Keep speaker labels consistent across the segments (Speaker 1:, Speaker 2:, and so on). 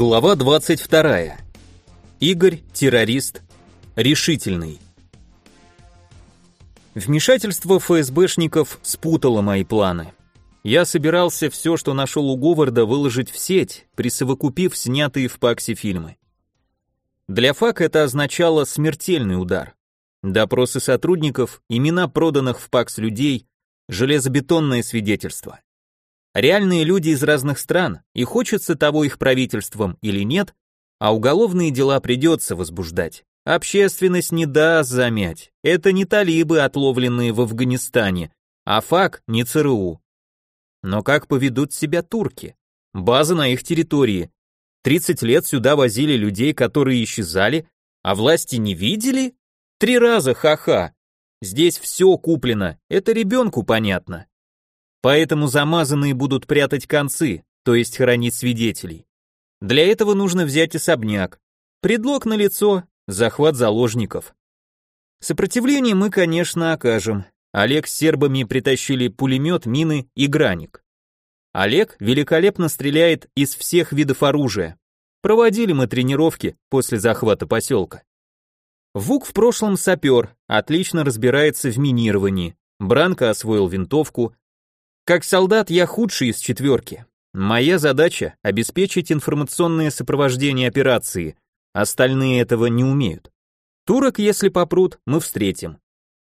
Speaker 1: Глава 22. Игорь, террорист, решительный. Вмешательство ФСБшников спутало мои планы. Я собирался все, что нашел у Говарда, выложить в сеть, присовокупив снятые в ПАКСе фильмы. Для ФАК это означало смертельный удар. Допросы сотрудников, имена проданных в ПАКС людей, железобетонное свидетельство. Реальные люди из разных стран, и хочется того их правительством или нет, а уголовные дела придется возбуждать. Общественность не даст замять. Это не талибы, отловленные в Афганистане, а ФАК не ЦРУ. Но как поведут себя турки? База на их территории. 30 лет сюда возили людей, которые исчезали, а власти не видели? Три раза ха-ха. Здесь все куплено, это ребенку понятно. Поэтому замазанные будут прятать концы, то есть хоронить свидетелей. Для этого нужно взять особняк. Предлог на лицо, захват заложников. Сопротивление мы, конечно, окажем. Олег с сербами притащили пулемет, мины и граник. Олег великолепно стреляет из всех видов оружия. Проводили мы тренировки после захвата поселка. Вук в прошлом сапер, отлично разбирается в минировании. Бранко освоил винтовку, как солдат я худший из четверки. Моя задача – обеспечить информационное сопровождение операции, остальные этого не умеют. Турок, если попрут, мы встретим.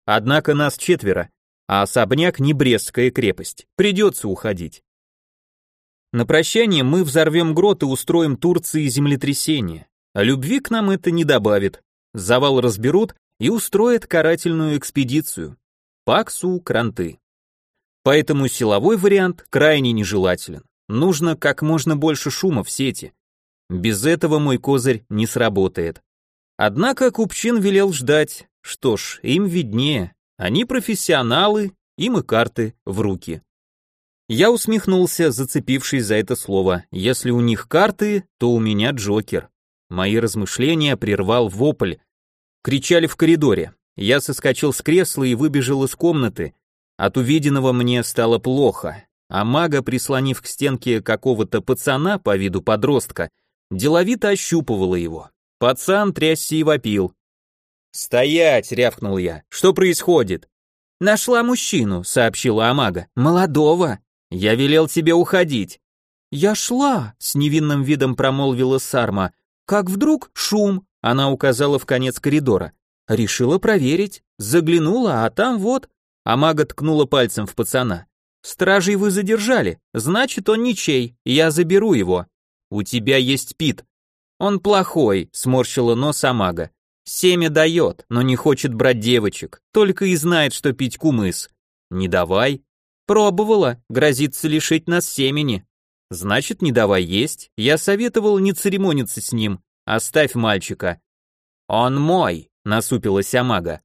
Speaker 1: Однако нас четверо, а особняк не Брестская крепость, придется уходить. На прощание мы взорвем грот и устроим Турции землетрясение, а любви к нам это не добавит. Завал разберут и устроят карательную экспедицию. Паксу, кранты. Поэтому силовой вариант крайне нежелателен. Нужно как можно больше шума в сети. Без этого мой козырь не сработает. Однако Купчин велел ждать. Что ж, им виднее. Они профессионалы, им и карты в руки. Я усмехнулся, зацепившись за это слово. Если у них карты, то у меня Джокер. Мои размышления прервал вопль. Кричали в коридоре. Я соскочил с кресла и выбежал из комнаты, от увиденного мне стало плохо, а мага, прислонив к стенке какого-то пацана по виду подростка, деловито ощупывала его. Пацан трясся и вопил. «Стоять!» — рявкнул я. «Что происходит?» «Нашла мужчину», — сообщила Амага. «Молодого. Я велел тебе уходить». «Я шла», — с невинным видом промолвила Сарма. «Как вдруг шум», — она указала в конец коридора. Решила проверить. Заглянула, а там вот а мага ткнула пальцем в пацана. «Стражей вы задержали, значит, он ничей, я заберу его. У тебя есть Пит». «Он плохой», — сморщила нос Амага. «Семя дает, но не хочет брать девочек, только и знает, что пить кумыс». «Не давай». «Пробовала, грозится лишить нас семени». «Значит, не давай есть, я советовал не церемониться с ним, оставь мальчика». «Он мой», — насупилась Амага.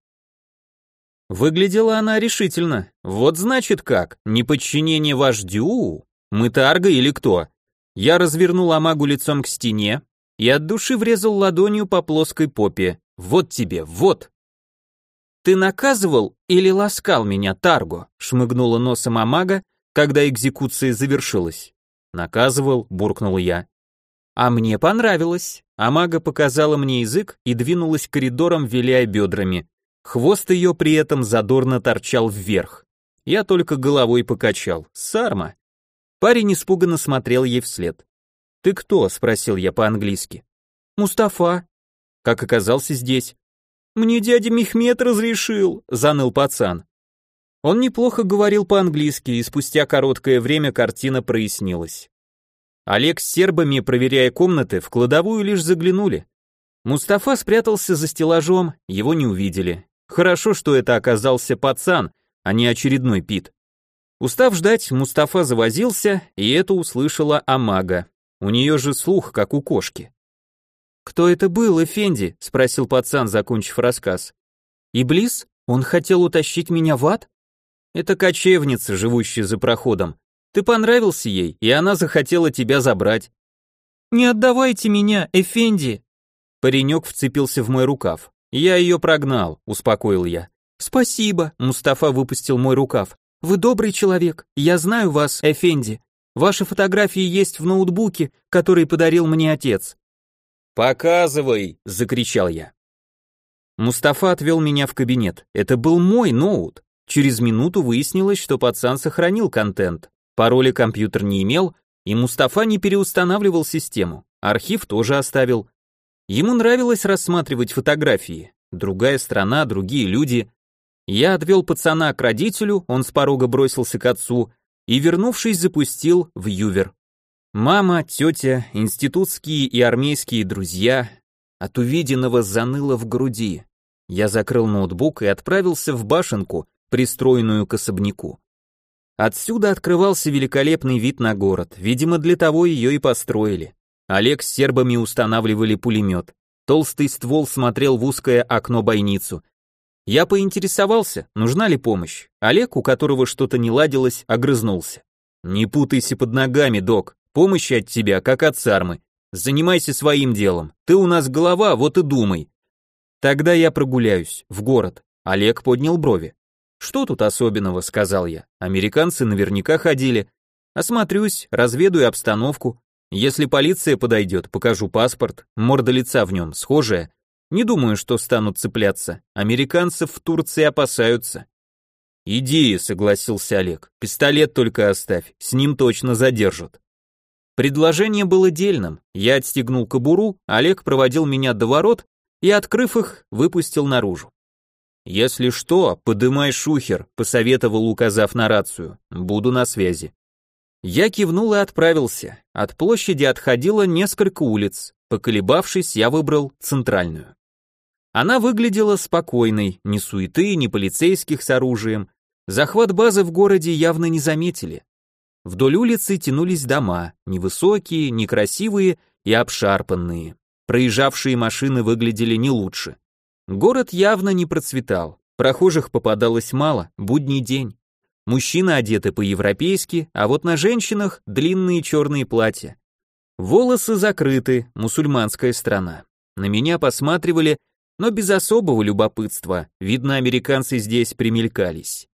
Speaker 1: Выглядела она решительно. Вот значит как, неподчинение вождю? Мы Тарга или кто? Я развернул Амагу лицом к стене и от души врезал ладонью по плоской попе. Вот тебе, вот. Ты наказывал или ласкал меня, Тарго? шмыгнула носом Амага, когда экзекуция завершилась. Наказывал, буркнул я. А мне понравилось. Амага показала мне язык и двинулась коридором, виляя бедрами. Хвост ее при этом задорно торчал вверх. Я только головой покачал. Сарма. Парень испуганно смотрел ей вслед. «Ты кто?» — спросил я по-английски. «Мустафа». «Как оказался здесь?» «Мне дядя Мехмед разрешил», — заныл пацан. Он неплохо говорил по-английски, и спустя короткое время картина прояснилась. Олег с сербами, проверяя комнаты, в кладовую лишь заглянули. Мустафа спрятался за стеллажом, его не увидели. Хорошо, что это оказался пацан, а не очередной Пит. Устав ждать, Мустафа завозился, и это услышала Амага. У нее же слух, как у кошки. «Кто это был, Эфенди?» — спросил пацан, закончив рассказ. «Иблис? Он хотел утащить меня в ад?» «Это кочевница, живущая за проходом. Ты понравился ей, и она захотела тебя забрать». «Не отдавайте меня, Эфенди!» Паренек вцепился в мой рукав. «Я ее прогнал», — успокоил я. «Спасибо», — Мустафа выпустил мой рукав. «Вы добрый человек, я знаю вас, Эфенди».
Speaker 2: Ваши фотографии есть в ноутбуке, который подарил мне отец».
Speaker 1: «Показывай!» — закричал я. Мустафа отвел меня в кабинет. Это был мой ноут. Через минуту выяснилось, что пацан сохранил контент. Пароля компьютер не имел, и Мустафа не переустанавливал систему. Архив тоже оставил. Ему нравилось рассматривать фотографии. Другая страна, другие люди. Я отвел пацана к родителю, он с порога бросился к отцу и, вернувшись, запустил в Ювер. Мама, тетя, институтские и армейские друзья. От увиденного заныло в груди. Я закрыл ноутбук и отправился в башенку, пристроенную к особняку. Отсюда открывался великолепный вид на город, видимо, для того ее и построили. Олег с сербами устанавливали пулемет. Толстый ствол смотрел в узкое окно-бойницу. Я поинтересовался, нужна ли помощь. Олег, у которого что-то не ладилось, огрызнулся. «Не путайся под ногами, док. Помощи от тебя, как от сармы. Занимайся своим делом. Ты у нас голова, вот и думай». Тогда я прогуляюсь, в город. Олег поднял брови. «Что тут особенного?» — сказал я. «Американцы наверняка ходили. Осмотрюсь, разведаю обстановку. Если полиция подойдет, покажу паспорт, морда лица в нем схожая. Не думаю, что станут цепляться. Американцев в Турции опасаются. Иди, согласился Олег. Пистолет только оставь, с ним точно задержат. Предложение было дельным. Я отстегнул кобуру, Олег проводил меня до ворот и, открыв их, выпустил наружу. «Если что, подымай шухер», — посоветовал, указав на рацию. «Буду на связи». Я кивнул и отправился. От площади отходило несколько улиц. Поколебавшись, я выбрал центральную. Она выглядела спокойной, ни суеты, ни полицейских с оружием. Захват базы в городе явно не заметили. Вдоль улицы тянулись дома, невысокие, некрасивые и обшарпанные. Проезжавшие машины выглядели не лучше. Город явно не процветал. Прохожих попадалось мало, будний день. Мужчины одеты по-европейски, а вот на женщинах длинные черные платья. Волосы закрыты, мусульманская страна. На меня посматривали, но без особого любопытства, видно, американцы здесь примелькались.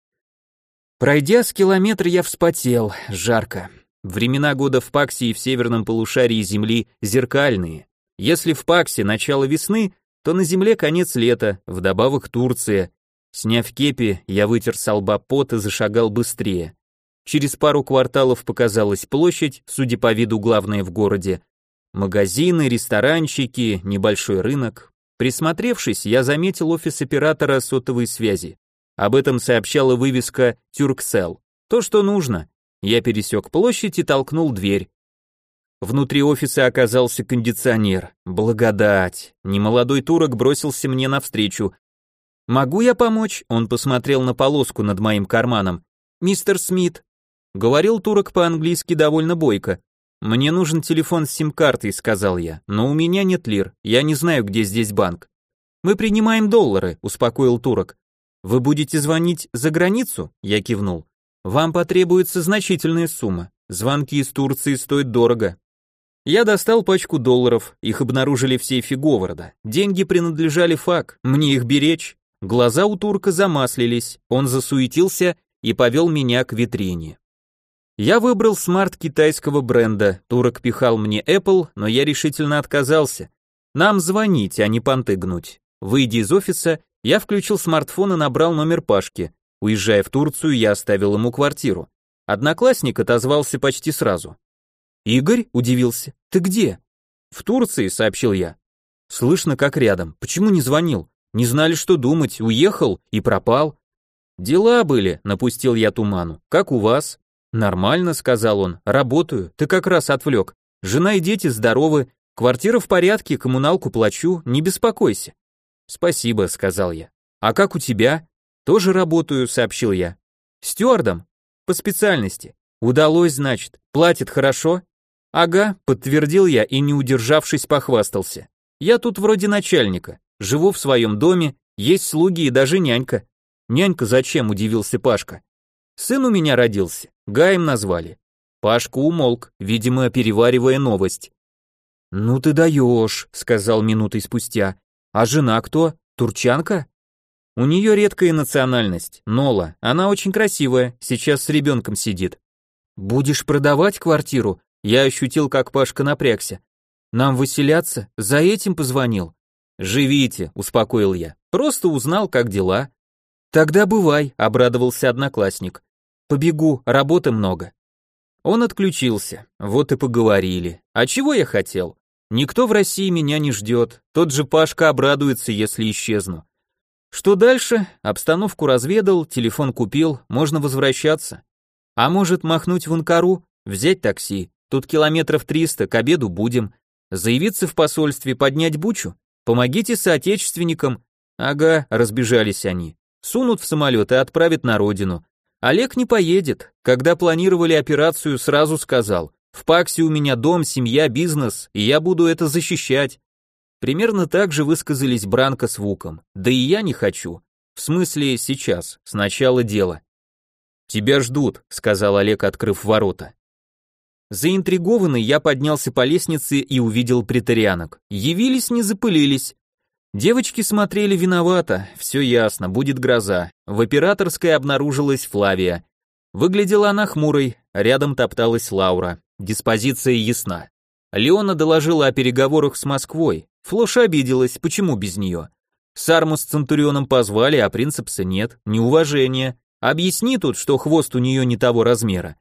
Speaker 1: Пройдя с километра, я вспотел, жарко. Времена года в Паксе и в северном полушарии Земли зеркальные. Если в Паксе начало весны, то на Земле конец лета, вдобавок Турция, Сняв кепи, я вытер с лба пот и зашагал быстрее. Через пару кварталов показалась площадь, судя по виду главная в городе. Магазины, ресторанчики, небольшой рынок. Присмотревшись, я заметил офис оператора сотовой связи. Об этом сообщала вывеска «Тюрксел». То, что нужно. Я пересек площадь и толкнул дверь. Внутри офиса оказался кондиционер. Благодать. Немолодой турок бросился мне навстречу. «Могу я помочь?» Он посмотрел на полоску над моим карманом. «Мистер Смит». Говорил турок по-английски довольно бойко. «Мне нужен телефон с сим-картой», — сказал я, «но у меня нет лир, я не знаю, где здесь банк». «Мы принимаем доллары», — успокоил турок. «Вы будете звонить за границу?» — я кивнул. «Вам потребуется значительная сумма. Звонки из Турции стоят дорого». Я достал пачку долларов, их обнаружили в сейфе Говарда. Деньги принадлежали ФАК, мне их беречь. Глаза у турка замаслились, он засуетился и повел меня к витрине. Я выбрал смарт китайского бренда, турок пихал мне Apple, но я решительно отказался. Нам звонить, а не понты гнуть. Выйдя из офиса, я включил смартфон и набрал номер Пашки. Уезжая в Турцию, я оставил ему квартиру. Одноклассник отозвался почти сразу. «Игорь?» – удивился. «Ты где?» «В Турции», – сообщил я. «Слышно, как рядом. Почему не звонил? Не знали, что думать, уехал и пропал. Дела были, напустил я туману. Как у вас? Нормально, сказал он. Работаю. Ты как раз отвлек. Жена и дети здоровы. Квартира в порядке, коммуналку плачу, не беспокойся. Спасибо, сказал я. А как у тебя? Тоже работаю, сообщил я. Стюардом? По специальности. Удалось, значит. Платит хорошо? Ага, подтвердил я и, не удержавшись, похвастался. Я тут вроде начальника. Живу в своем доме, есть слуги и даже нянька. Нянька зачем, удивился Пашка. Сын у меня родился, Гаем назвали. Пашка умолк, видимо, переваривая новость. «Ну ты даешь», — сказал минутой спустя. «А жена кто? Турчанка?» «У нее редкая национальность, Нола. Она очень красивая, сейчас с ребенком сидит».
Speaker 2: Будешь продавать квартиру? Я ощутил, как Пашка напрягся. Нам выселяться? За этим позвонил.
Speaker 1: Живите, успокоил я. Просто узнал, как дела.
Speaker 2: Тогда бывай, обрадовался одноклассник. Побегу, работы много.
Speaker 1: Он отключился. Вот и поговорили. А чего я хотел? Никто в России меня не ждет. Тот же Пашка обрадуется, если исчезну. Что дальше? Обстановку разведал, телефон купил, можно возвращаться. А может махнуть в Анкару, взять такси, тут километров триста, к обеду будем. Заявиться в посольстве, поднять бучу? Помогите соотечественникам. Ага, разбежались они. Сунут в самолет и отправят на родину. Олег не поедет. Когда планировали операцию, сразу сказал. В Паксе у меня дом, семья, бизнес, и я буду это защищать. Примерно так же высказались Бранко с Вуком. Да и я не хочу. В смысле, сейчас, сначала дело. Тебя ждут, сказал Олег, открыв ворота. Заинтригованный, я поднялся по лестнице и увидел претарианок. Явились, не запылились. Девочки смотрели виновато, все ясно, будет гроза. В операторской обнаружилась Флавия. Выглядела она хмурой, рядом топталась Лаура. Диспозиция ясна. Леона доложила о переговорах с Москвой. Флоша обиделась, почему без нее? Сарму с Центурионом позвали, а принципса нет, неуважение. Объясни тут, что хвост у нее не того размера.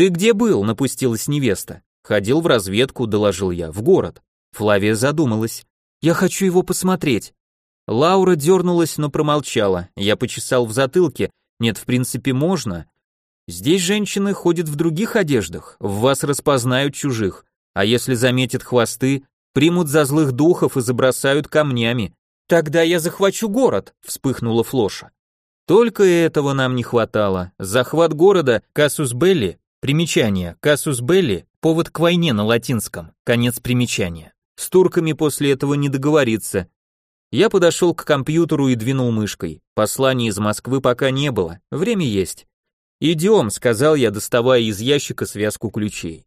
Speaker 1: «Ты где был?» — напустилась невеста. «Ходил в разведку», — доложил я, — «в город». Флавия задумалась. «Я хочу его посмотреть». Лаура дернулась, но промолчала. Я почесал в затылке. Нет, в принципе, можно. Здесь женщины ходят в других одеждах, в вас распознают чужих. А если заметят хвосты, примут за злых духов и забросают камнями. Тогда я захвачу город, вспыхнула Флоша. Только этого нам не хватало. Захват города Кассус Белли Примечание. Кассус Белли – повод к войне на латинском. Конец примечания. С турками после этого не договориться. Я подошел к компьютеру и двинул мышкой. Посланий из Москвы пока не было, время есть. «Идем», — сказал я, доставая из ящика связку ключей.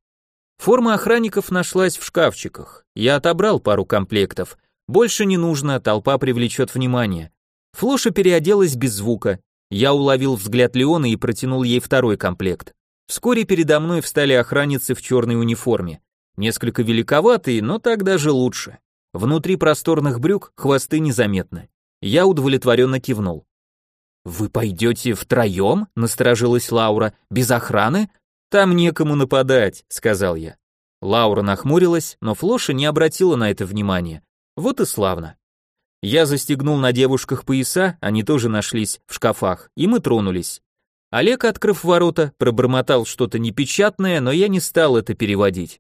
Speaker 1: Форма охранников нашлась в шкафчиках. Я отобрал пару комплектов. Больше не нужно, толпа привлечет внимание. Флоша переоделась без звука. Я уловил взгляд Леона и протянул ей второй комплект. Вскоре передо мной встали охранницы в черной униформе. Несколько великоватые, но так даже лучше. Внутри просторных брюк хвосты незаметны. Я удовлетворенно кивнул. «Вы пойдете втроем?» — насторожилась Лаура. «Без охраны?» «Там некому нападать», — сказал я. Лаура нахмурилась, но Флоша не обратила на это внимания. Вот и славно. Я застегнул на девушках пояса, они тоже нашлись в шкафах, и мы тронулись. Олег, открыв ворота, пробормотал что-то непечатное, но я не стал это переводить.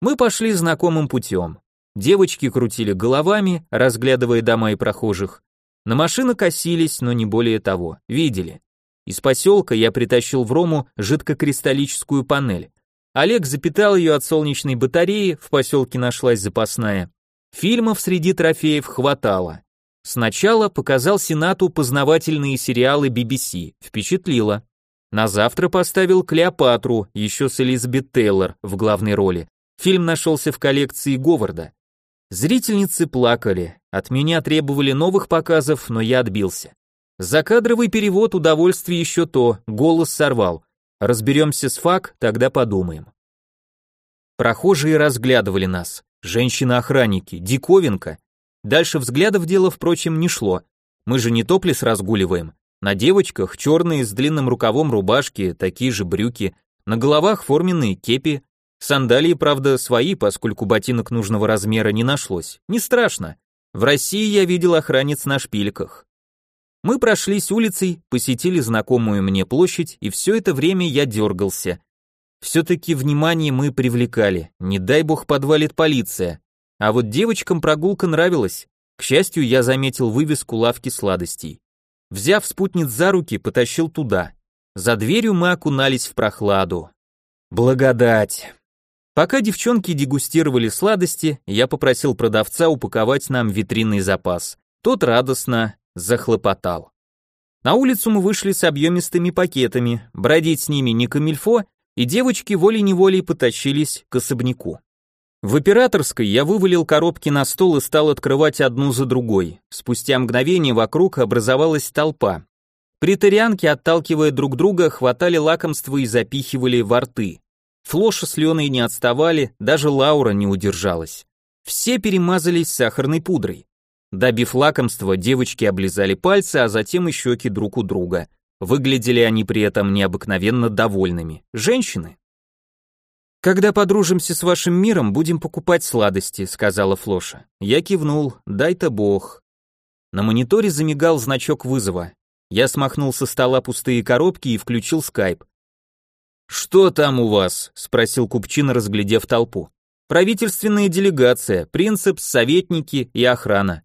Speaker 1: Мы пошли знакомым путем. Девочки крутили головами, разглядывая дома и прохожих. На машины косились, но не более того, видели. Из поселка я притащил в Рому жидкокристаллическую панель. Олег запитал ее от солнечной батареи, в поселке нашлась запасная. Фильмов среди трофеев хватало. Сначала показал Сенату познавательные сериалы BBC, впечатлило. На завтра поставил Клеопатру, еще с Элизабет Тейлор в главной роли. Фильм нашелся в коллекции Говарда. Зрительницы плакали, от меня требовали новых показов, но я отбился. Закадровый перевод удовольствие еще то, голос сорвал. Разберемся с фак, тогда подумаем. Прохожие разглядывали нас. Женщины-охранники, диковинка. Дальше взглядов дело, впрочем, не шло. Мы же не топлес разгуливаем. На девочках черные с длинным рукавом рубашки, такие же брюки, на головах форменные кепи. Сандалии, правда, свои, поскольку ботинок нужного размера не нашлось. Не страшно. В России я видел охранниц на шпильках. Мы прошлись улицей, посетили знакомую мне площадь, и все это время я дергался. Все-таки внимание мы привлекали, не дай бог подвалит полиция. А вот девочкам прогулка нравилась. К счастью, я заметил вывеску лавки сладостей. Взяв спутниц за руки, потащил туда. За дверью мы окунались в прохладу. Благодать. Пока девчонки дегустировали сладости, я попросил продавца упаковать нам витринный запас. Тот радостно захлопотал. На улицу мы вышли с объемистыми пакетами, бродить с ними не камильфо, и девочки волей-неволей потащились к особняку. В операторской я вывалил коробки на стол и стал открывать одну за другой. Спустя мгновение вокруг образовалась толпа. Притарианки, отталкивая друг друга, хватали лакомства и запихивали во рты. Флоша с Леной не отставали, даже Лаура не удержалась. Все перемазались сахарной пудрой. Добив лакомства, девочки облизали пальцы, а затем и щеки друг у друга. Выглядели они при этом необыкновенно довольными. Женщины. «Когда подружимся с вашим миром, будем покупать сладости», — сказала Флоша. Я кивнул, дай-то бог. На мониторе замигал значок вызова. Я смахнул со стола пустые коробки и включил скайп. «Что там у вас?» — спросил Купчин, разглядев толпу. «Правительственная делегация, принцип, советники и охрана».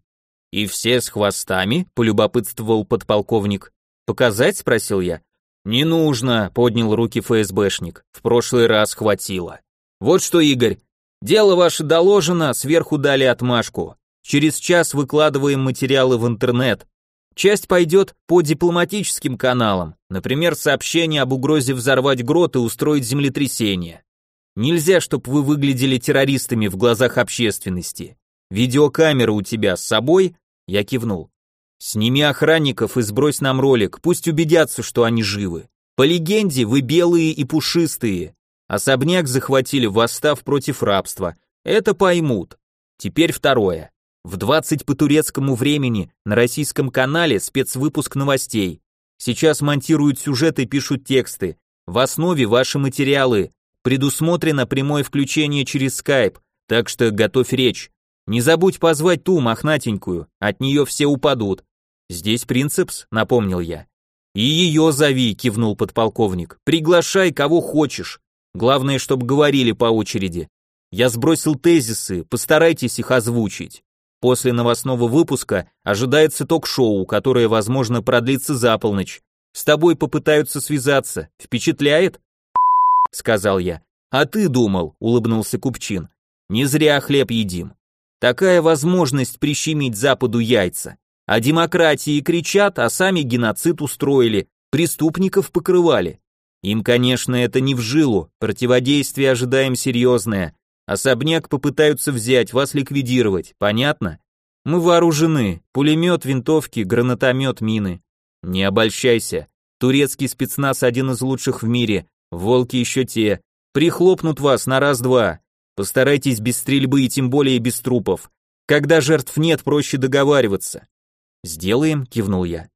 Speaker 1: «И все с хвостами?» — полюбопытствовал подполковник. «Показать?» — спросил я. «Не нужно», — поднял руки ФСБшник. «В прошлый раз хватило». «Вот что, Игорь, дело ваше доложено, сверху дали отмашку. Через час выкладываем материалы в интернет. Часть пойдет по дипломатическим каналам, например, сообщение об угрозе взорвать грот и устроить землетрясение. Нельзя, чтобы вы выглядели террористами в глазах общественности. Видеокамера у тебя с собой? Я кивнул. Сними охранников и сбрось нам ролик, пусть убедятся, что они живы. По легенде, вы белые и пушистые. Особняк захватили, восстав против рабства. Это поймут. Теперь второе. В 20 по турецкому времени на российском канале спецвыпуск новостей. Сейчас монтируют сюжеты пишут тексты. В основе ваши материалы. Предусмотрено прямое включение через скайп, так что готовь речь. Не забудь позвать ту мохнатенькую, от нее все упадут. Здесь принципс, напомнил я. И ее зови, кивнул подполковник. Приглашай кого хочешь. Главное, чтобы говорили по очереди. Я сбросил тезисы, постарайтесь их озвучить. После новостного выпуска ожидается ток-шоу, которое, возможно, продлится за полночь. С тобой попытаются связаться. Впечатляет? сказал я. А ты думал, улыбнулся Купчин. Не зря хлеб едим. Такая возможность прищемить Западу яйца. О демократии кричат, а сами геноцид устроили, преступников покрывали. Им, конечно, это не в жилу, противодействие ожидаем серьезное, Особняк попытаются взять, вас ликвидировать, понятно? Мы вооружены, пулемет, винтовки, гранатомет, мины. Не обольщайся, турецкий спецназ один из лучших в мире, волки еще те. Прихлопнут вас на раз-два. Постарайтесь без стрельбы и тем более без трупов. Когда жертв нет, проще договариваться. Сделаем, кивнул я.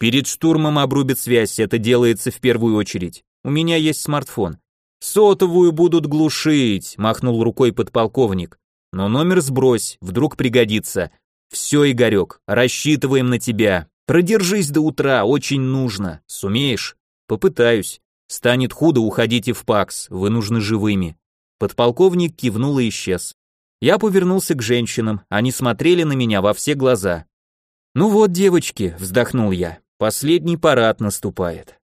Speaker 1: Перед штурмом обрубят связь, это делается в первую очередь. У меня есть смартфон. «Сотовую будут глушить», — махнул рукой подполковник. «Но номер сбрось, вдруг пригодится. Все, Игорек, рассчитываем на тебя. Продержись до утра, очень нужно. Сумеешь?» «Попытаюсь. Станет худо, уходите в ПАКС, вы нужны живыми». Подполковник кивнул и исчез. Я повернулся к женщинам, они смотрели на меня во все глаза. «Ну вот, девочки», — вздохнул я, — «последний парад наступает».